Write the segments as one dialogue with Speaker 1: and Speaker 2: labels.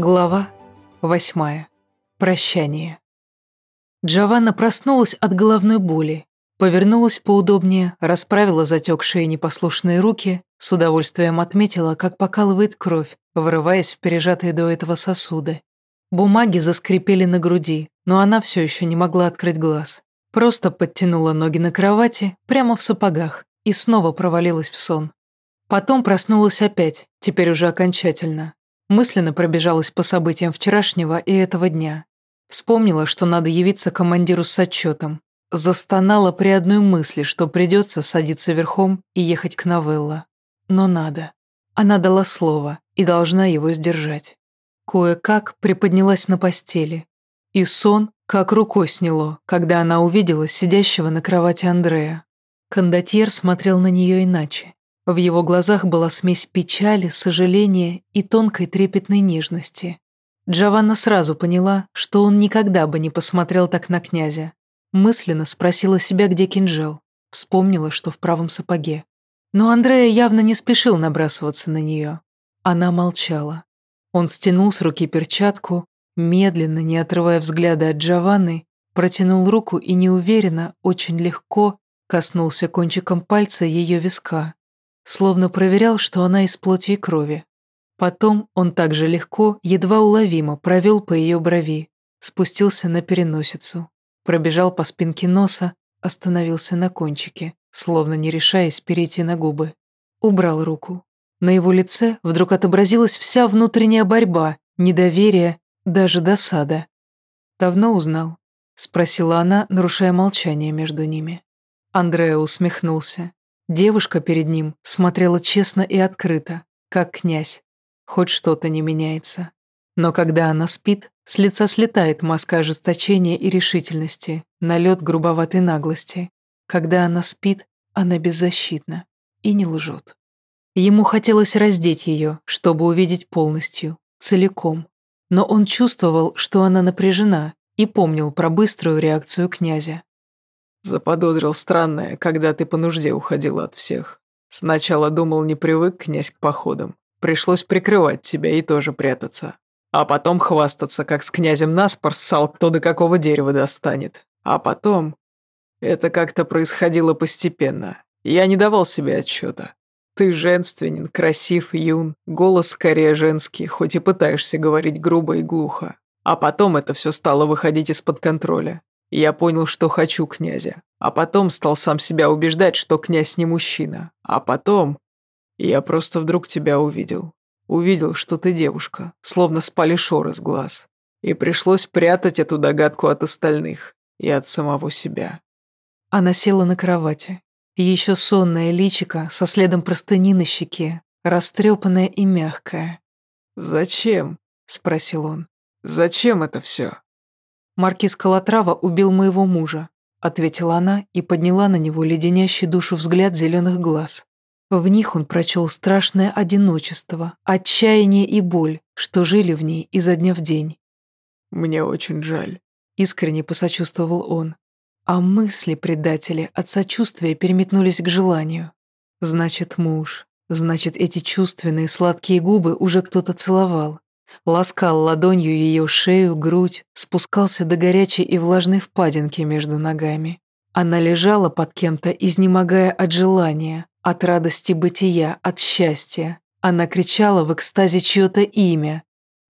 Speaker 1: Глава восьмая. Прощание. Джованна проснулась от головной боли, повернулась поудобнее, расправила затекшие непослушные руки, с удовольствием отметила, как покалывает кровь, вырываясь в пережатые до этого сосуды. Бумаги заскрипели на груди, но она все еще не могла открыть глаз. Просто подтянула ноги на кровати, прямо в сапогах, и снова провалилась в сон. Потом проснулась опять, теперь уже окончательно. Мысленно пробежалась по событиям вчерашнего и этого дня. Вспомнила, что надо явиться командиру с отчетом. Застонала при одной мысли, что придется садиться верхом и ехать к Новелло. Но надо. Она дала слово и должна его сдержать. Кое-как приподнялась на постели. И сон как рукой сняло, когда она увидела сидящего на кровати Андрея. Кондотьер смотрел на нее иначе. В его глазах была смесь печали, сожаления и тонкой трепетной нежности. Джованна сразу поняла, что он никогда бы не посмотрел так на князя. Мысленно спросила себя, где кинжал. Вспомнила, что в правом сапоге. Но Андрея явно не спешил набрасываться на нее. Она молчала. Он стянул с руки перчатку, медленно, не отрывая взгляда от Джованны, протянул руку и неуверенно, очень легко коснулся кончиком пальца ее виска словно проверял, что она из плоти и крови. Потом он также легко, едва уловимо провел по ее брови, спустился на переносицу, пробежал по спинке носа, остановился на кончике, словно не решаясь перейти на губы. Убрал руку. На его лице вдруг отобразилась вся внутренняя борьба, недоверие, даже досада. «Давно узнал?» — спросила она, нарушая молчание между ними. Андреа усмехнулся. Девушка перед ним смотрела честно и открыто, как князь. Хоть что-то не меняется. Но когда она спит, с лица слетает маска ожесточения и решительности, налет грубоватой наглости. Когда она спит, она беззащитна и не лжет. Ему хотелось раздеть ее, чтобы увидеть полностью, целиком. Но он чувствовал, что она напряжена, и помнил про быструю реакцию князя.
Speaker 2: Заподозрил странное, когда ты по нужде уходила от всех. Сначала думал, не привык князь к походам. Пришлось прикрывать тебя и тоже прятаться. А потом хвастаться, как с князем наспор ссал, кто до какого дерева достанет. А потом... Это как-то происходило постепенно. Я не давал себе отчета. Ты женственен, красив, юн, голос скорее женский, хоть и пытаешься говорить грубо и глухо. А потом это все стало выходить из-под контроля. Я понял, что хочу князя, а потом стал сам себя убеждать, что князь не мужчина. А потом я просто вдруг тебя увидел. Увидел, что ты девушка, словно спали шоры с глаз. И пришлось прятать эту догадку от остальных и от самого себя.
Speaker 1: Она села на кровати. Еще сонная личика со следом простыни на щеке, растрепанная и мягкая.
Speaker 2: «Зачем?» – спросил он. «Зачем это все?»
Speaker 1: «Маркиз Калатрава убил моего мужа», ответила она и подняла на него леденящий душу взгляд зеленых глаз. В них он прочел страшное одиночество, отчаяние и боль, что жили в ней изо дня в день.
Speaker 2: «Мне очень жаль», — искренне посочувствовал он.
Speaker 1: А мысли предатели от сочувствия переметнулись к желанию. Значит, муж, значит, эти чувственные сладкие губы уже кто-то целовал. Ласкал ладонью ее шею, грудь, спускался до горячей и влажной впадинки между ногами. Она лежала под кем-то, изнемогая от желания, от радости бытия, от счастья. Она кричала в экстазе чье-то имя.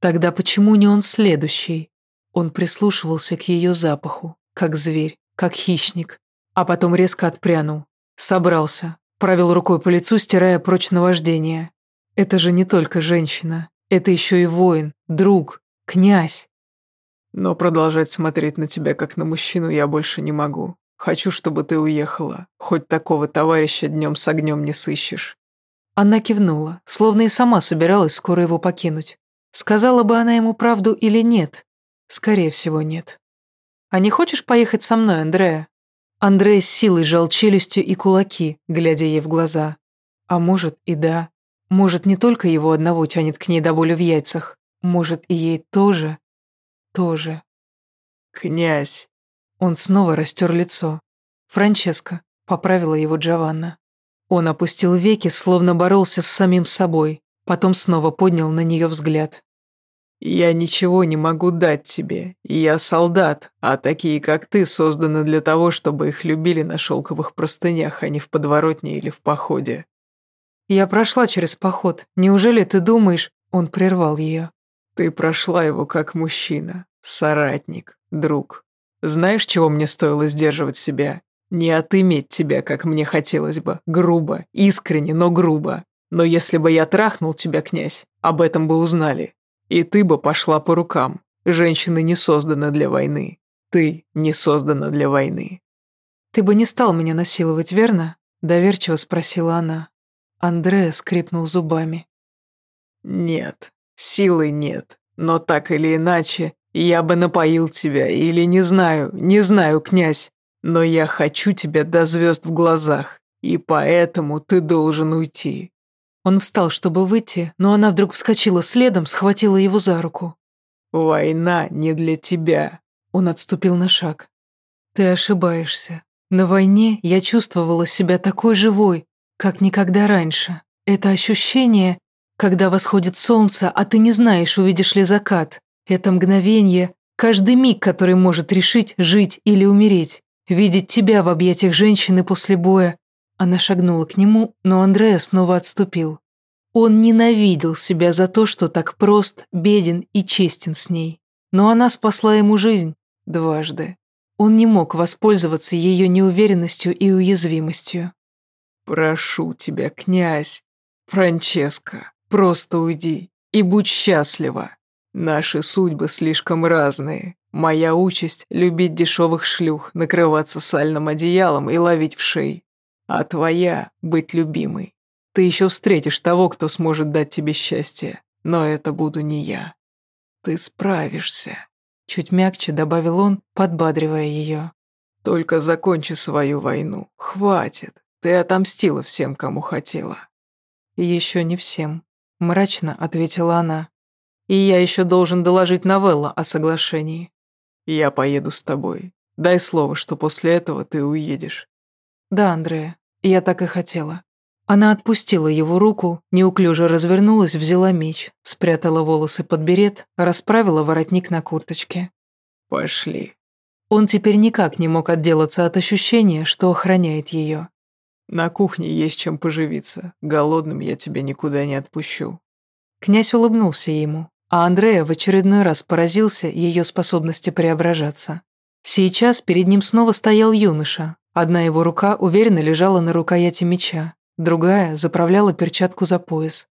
Speaker 1: Тогда почему не он следующий? Он прислушивался к ее запаху, как зверь, как хищник, а потом резко отпрянул. Собрался, провел рукой по лицу, стирая прочь наваждение. Это же не только женщина, это еще и воин, друг, князь.
Speaker 2: Но продолжать смотреть на тебя как на мужчину я больше не могу. Хочу, чтобы ты уехала. Хоть такого товарища днем с огнем не сыщешь.
Speaker 1: Она кивнула, словно и сама собиралась скоро его покинуть. Сказала бы она ему правду или нет? Скорее всего, нет. «А не хочешь поехать со мной, Андрея?» Андрей с силой жал челюстью и кулаки, глядя ей в глаза. А может и да. Может, не только его одного тянет к ней до боли в яйцах. Может, и ей тоже. Тоже.
Speaker 2: «Князь!»
Speaker 1: Он снова растер лицо. «Франческо», — поправила его Джованна. Он опустил веки, словно боролся с самим собой, потом снова поднял на нее взгляд.
Speaker 2: Я ничего не могу дать тебе. Я солдат, а такие, как ты, созданы для того, чтобы их любили на шелковых простынях, а не в подворотне или в походе.
Speaker 1: Я прошла через поход. Неужели ты думаешь...» Он прервал ее.
Speaker 2: Ты прошла его как мужчина, соратник, друг. Знаешь, чего мне стоило сдерживать себя? Не отыметь тебя, как мне хотелось бы. Грубо, искренне, но грубо. Но если бы я трахнул тебя, князь, об этом бы узнали. И ты бы пошла по рукам. Женщины не созданы для войны. Ты не создана для войны.
Speaker 1: Ты бы не стал меня насиловать, верно? Доверчиво спросила она. Андреа скрипнул зубами.
Speaker 2: Нет, силы нет. Но так или иначе, я бы напоил тебя, или не знаю, не знаю, князь. Но я хочу тебя до звезд в глазах, и поэтому ты должен уйти».
Speaker 1: Он встал, чтобы выйти, но она вдруг вскочила следом, схватила его за руку.
Speaker 2: «Война не для тебя», — он отступил на шаг.
Speaker 1: «Ты ошибаешься. На войне я чувствовала себя такой живой, как никогда раньше. Это ощущение, когда восходит солнце, а ты не знаешь, увидишь ли закат. Это мгновение, каждый миг, который может решить, жить или умереть. Видеть тебя в объятиях женщины после боя. Она шагнула к нему, но Андреа снова отступил. Он ненавидел себя за то, что так прост, беден и честен с ней. Но она спасла ему жизнь дважды. Он не мог воспользоваться ее неуверенностью и уязвимостью.
Speaker 2: «Прошу тебя, князь, Франческо, просто уйди и будь счастлива. Наши судьбы слишком разные. Моя участь — любить дешевых шлюх, накрываться сальным одеялом и ловить в шей. А твоя — быть любимой. Ты еще встретишь того, кто сможет дать тебе счастье, но это буду не я. Ты справишься.
Speaker 1: Чуть мягче добавил он, подбадривая ее.
Speaker 2: Только закончи свою войну. Хватит. Ты отомстила всем, кому хотела.
Speaker 1: Еще не всем. Мрачно ответила она. И я еще должен доложить Новелла о соглашении.
Speaker 2: Я поеду с тобой. Дай слово, что после этого ты уедешь.
Speaker 1: Да, Андрея, я так и хотела. Она отпустила его руку, неуклюже развернулась, взяла меч, спрятала волосы под берет, расправила воротник на курточке.
Speaker 2: Пошли.
Speaker 1: Он теперь никак не мог отделаться от ощущения, что охраняет ее.
Speaker 2: На кухне есть чем поживиться. Голодным я тебя никуда не отпущу.
Speaker 1: Князь улыбнулся ему, а Андрея в очередной раз поразился ее способности преображаться. Сейчас перед ним снова стоял юноша. Одна его рука уверенно лежала на рукояти меча, другая заправляла перчатку за пояс.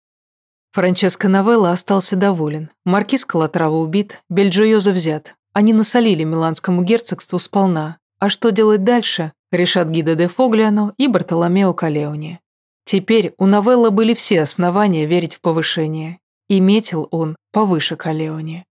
Speaker 1: Франческо Новелло остался доволен. Маркиз Калатрава убит, Бельджиоза взят. Они насолили Миланскому герцогству сполна. А что делать дальше, решат Гида де Фогляно и Бартоломео Калеоне. Теперь у Новелла были все основания верить в повышение. И метил он повыше Калеоне.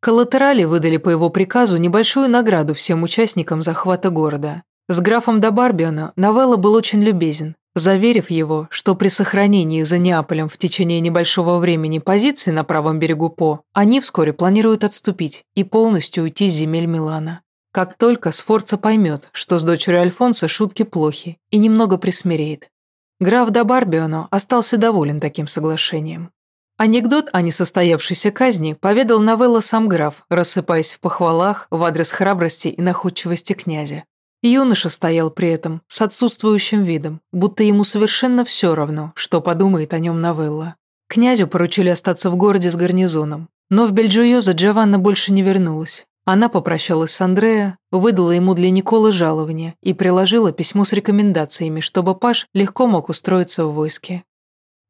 Speaker 1: Коллатерали выдали по его приказу небольшую награду всем участникам захвата города. С графом Добарбиона Новелла был очень любезен, заверив его, что при сохранении за Неаполем в течение небольшого времени позиций на правом берегу По, они вскоре планируют отступить и полностью уйти с земель Милана. Как только Сфорца поймет, что с дочерью Альфонса шутки плохи, и немного присмиреет. Граф Добарбиано остался доволен таким соглашением. Анекдот о несостоявшейся казни поведал новелла сам граф, рассыпаясь в похвалах в адрес храбрости и находчивости князя. Юноша стоял при этом с отсутствующим видом, будто ему совершенно все равно, что подумает о нем новелла. Князю поручили остаться в городе с гарнизоном, но в Бельджиоза Джованна больше не вернулась. Она попрощалась с Андреа, выдала ему для Николы жалование и приложила письмо с рекомендациями, чтобы Паш легко мог устроиться в войске.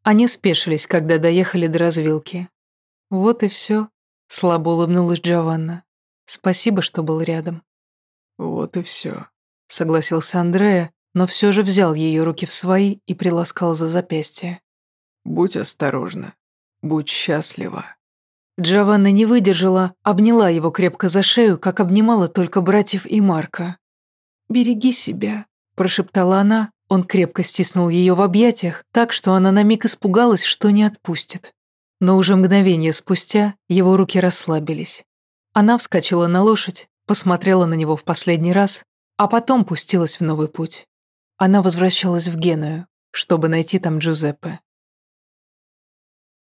Speaker 1: Они спешились, когда доехали до развилки. «Вот и все», — слабо улыбнулась Джованна. «Спасибо, что был рядом».
Speaker 2: «Вот и все», —
Speaker 1: согласился Андрея, но все же взял ее руки в свои и приласкал за запястье.
Speaker 2: «Будь осторожна, будь счастлива».
Speaker 1: Джованна не выдержала, обняла его крепко за шею, как обнимала только братьев и Марка. «Береги себя», – прошептала она, он крепко стиснул ее в объятиях, так что она на миг испугалась, что не отпустит. Но уже мгновение спустя его руки расслабились. Она вскочила на лошадь, посмотрела на него в последний раз, а потом пустилась в новый путь. Она возвращалась в Геную, чтобы найти там Джузеппе.